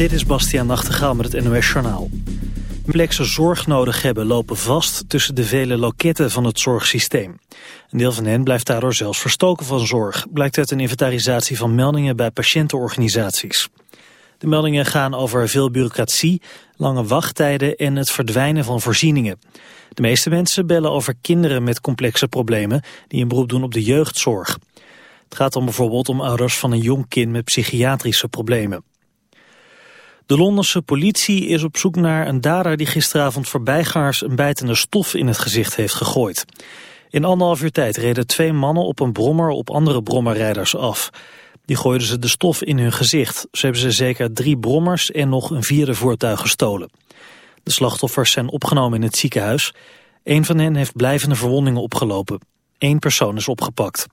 Dit is Bastiaan Nachtegaal met het NOS Journaal. Complexe zorg nodig hebben lopen vast tussen de vele loketten van het zorgsysteem. Een deel van hen blijft daardoor zelfs verstoken van zorg, blijkt uit een inventarisatie van meldingen bij patiëntenorganisaties. De meldingen gaan over veel bureaucratie, lange wachttijden en het verdwijnen van voorzieningen. De meeste mensen bellen over kinderen met complexe problemen die een beroep doen op de jeugdzorg. Het gaat dan bijvoorbeeld om ouders van een jong kind met psychiatrische problemen. De Londense politie is op zoek naar een dader die gisteravond voorbijgaars een bijtende stof in het gezicht heeft gegooid. In anderhalf uur tijd reden twee mannen op een brommer op andere brommerrijders af. Die gooiden ze de stof in hun gezicht. Ze hebben ze zeker drie brommers en nog een vierde voertuig gestolen. De slachtoffers zijn opgenomen in het ziekenhuis. Een van hen heeft blijvende verwondingen opgelopen. Eén persoon is opgepakt.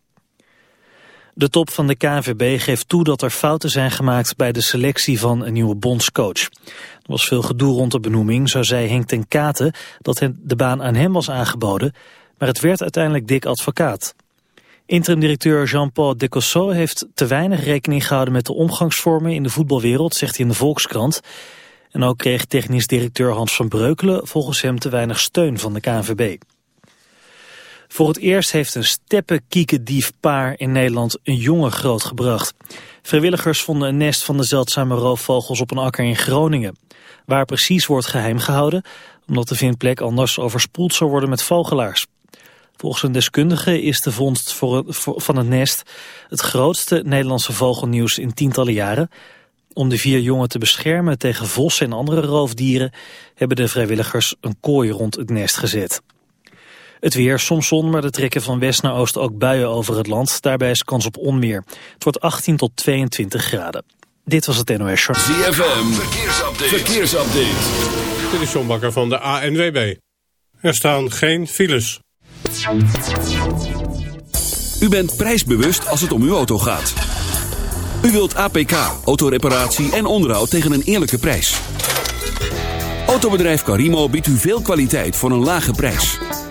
De top van de KNVB geeft toe dat er fouten zijn gemaakt bij de selectie van een nieuwe bondscoach. Er was veel gedoe rond de benoeming, zo zei Henk ten Katen dat de baan aan hem was aangeboden, maar het werd uiteindelijk dik advocaat. Interim-directeur Jean-Paul Decosso heeft te weinig rekening gehouden met de omgangsvormen in de voetbalwereld, zegt hij in de Volkskrant. En ook kreeg technisch directeur Hans van Breukelen volgens hem te weinig steun van de KNVB. Voor het eerst heeft een steppenkiekendiefpaar in Nederland een jongen grootgebracht. Vrijwilligers vonden een nest van de zeldzame roofvogels op een akker in Groningen. Waar precies wordt geheim gehouden, omdat de vindplek anders overspoeld zou worden met vogelaars. Volgens een deskundige is de vondst voor van het nest het grootste Nederlandse vogelnieuws in tientallen jaren. Om de vier jongen te beschermen tegen vossen en andere roofdieren hebben de vrijwilligers een kooi rond het nest gezet. Het weer, soms zon, maar de trekken van west naar oost ook buien over het land. Daarbij is kans op onweer. Het wordt 18 tot 22 graden. Dit was het NOS Show. ZFM, verkeersupdate. verkeersupdate. Dit is John Bakker van de ANWB. Er staan geen files. U bent prijsbewust als het om uw auto gaat. U wilt APK, autoreparatie en onderhoud tegen een eerlijke prijs. Autobedrijf Carimo biedt u veel kwaliteit voor een lage prijs.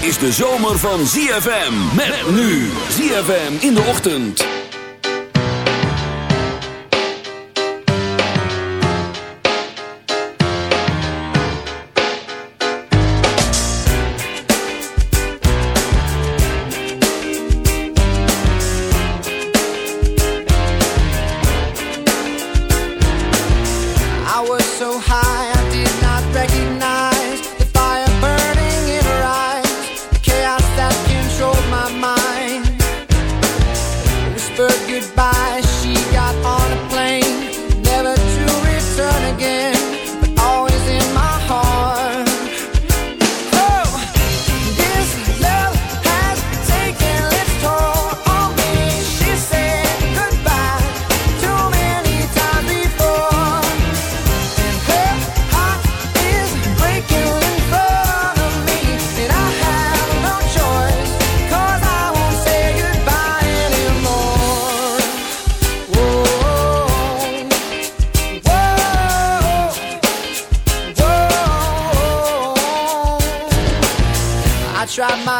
Is de zomer van ZFM. Met nu. ZFM in de ochtend. I was so high I did not recognize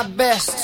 my best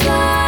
fly,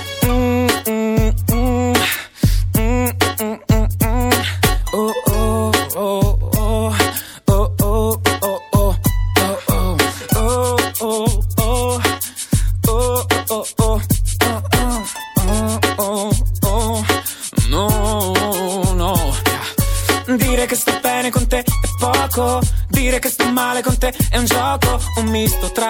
Dire che sto male con te è un gioco, un misto tra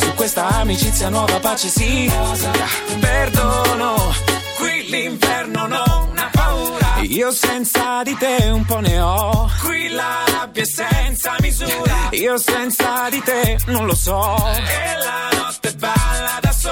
Su questa amicizia nuova pace sì. Perdono. Qui l'inferno non ha paura. Io senza di te un po' ne ho. Qui la rabbia è senza misura. Io senza di te non lo so. E la notte balla da sola.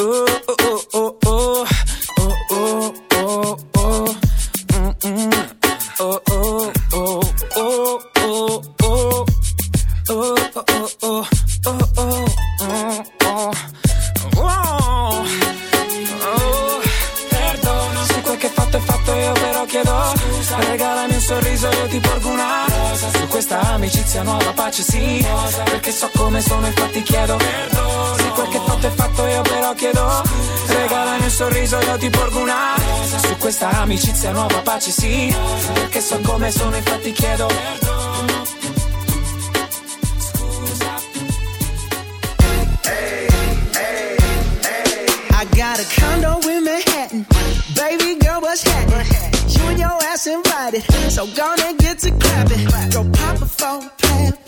Oh, oh, oh, oh, oh, oh, oh, oh, oh. Mm, mm. Questa amicizia nuova pace sì Perché so come sono infatti chiedo Perdono. Se quel che fatto è fatto io però chiedo Regalami un sorriso io ti porgo una. Rosa Su questa amicizia nuova pace sì Perché so come sono infatti chiedo Perdono. I got a condo in Manhattan. Baby girl, what's happening? And your ass invited. So gonna get to clapping. Go pop a plan.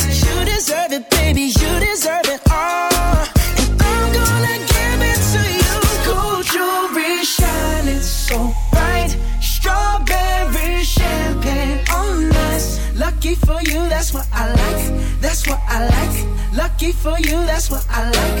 That's what I like.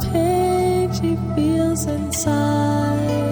the pain she feels inside.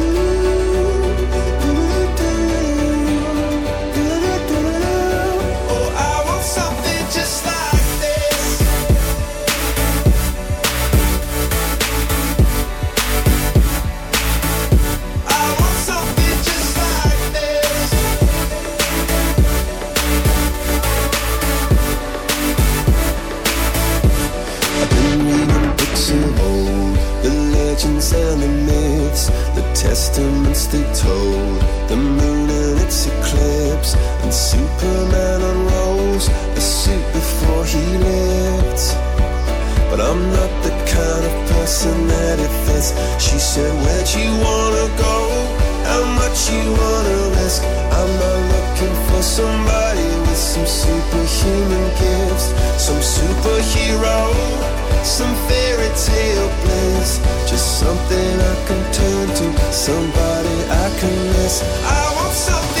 Somebody I can miss. I want something